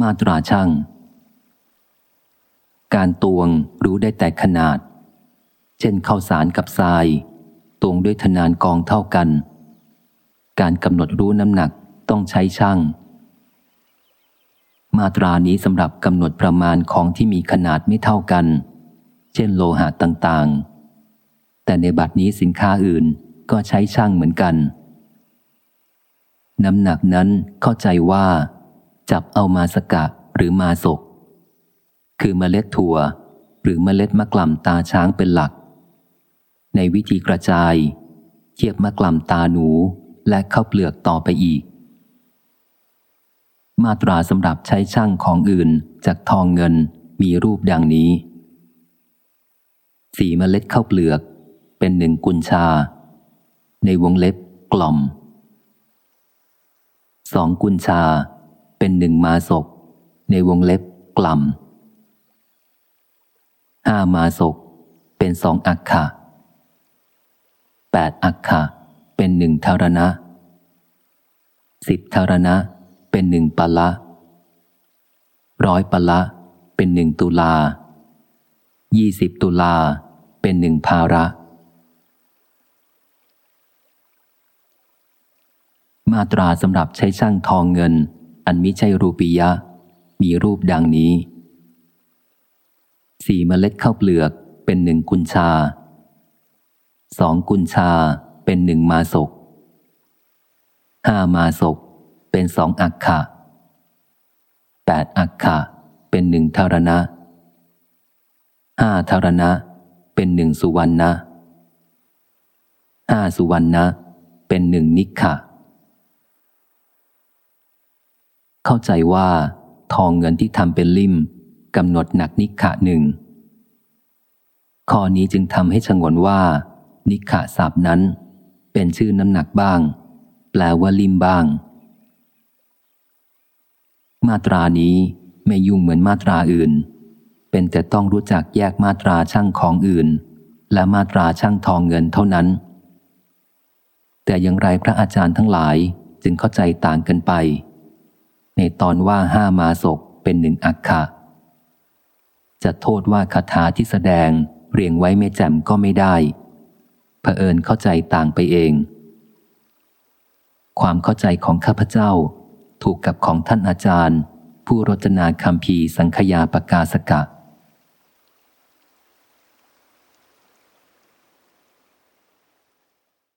มาตราช่าง การตวงรู้ได้แต่ขนาด เช่นข้าวสารกับทราย ตวงด้วยทนานกองเท่ากัน การกำหนดรู้น้ำหนักต้องใช้ช่าง มาตรานี้สำหรับกำหนดประมาณของที่มีขนาดไม่เท่ากัน เช่นโลหะต่างๆ แต่ในบัดนี้สินค้าอื่นก็ใช้ช่างเหมือนกัน น้ำหนักนั้นเข้าใจว่า จับเอามาสกัดหรือมาสก คือเมล็ดถั่ว หรือเมล็ดมะกล่ำตาช้างเป็นหลัก ในวิธีกระจาย เทียบมะกล่ำตาหนูและข้าวเปลือกต่อไปอีก มาตราสำหรับใช้ช่างของอื่นจากทองเงินมีรูปดังนี้ สีเมล็ดข้าวเปลือกเป็นหนึ่งกุญชา ในวงเล็บกล่อมสองกุญชา เป็นหนึ่งมาศก ในวงเล็บกล่ำห้ามาศก เป็นสองอักขะแปดอักขะเป็นหนึ่งธารณะสิบธารณะเป็นหนึ่งปละร้อยปละเป็นหนึ่งตุลายี่สิบตุลาเป็นหนึ่งภาระ มาตราสำหรับใช้ช่างทองเงิน อันมิใช่รูปียะ มีรูปดังนี้ สี่เมล็ดข้าวเปลือกเป็นหนึ่งกุญชา สองกุญชาเป็นหนึ่งมาศก ห้ามาศกเป็นสองอักขะแปดอักขะเป็นหนึ่งธารณะ ห้าธารณะเป็นหนึ่งสุวรรณะห้าสุวรรณะเป็นหนึ่งนิขะ เข้าใจว่า ทองเงินที่ทำเป็นลิ่มกำหนดหนักนิขะหนึ่ง ข้อนี้จึงทำให้ชงนว่า นิขะศัพท์นั้น เป็นชื่อน้ำหนักบ้าง แปลว่าลิ่มบ้าง มาตรานี้ไม่ยุ่งเหมือนมาตราอื่น เป็นแต่ต้องรู้จักแยกมาตราช่างของอื่น และมาตราช่างทองเงินเท่านั้น แต่อย่างไรพระอาจารย์ทั้งหลายจึงเข้าใจต่างกันไป ในตอนว่าห้ามาศกเป็นหนึ่งอักขะ จะโทษว่าคาถาที่แสดงเรียงไว้ไม่แจ่มก็ไม่ได้เผอิญเข้าใจต่างไปเอง ความเข้าใจของข้าพเจ้า ถูกกับของท่านอาจารย์ ผู้รจนาคำพีสังขยาปกาสกะ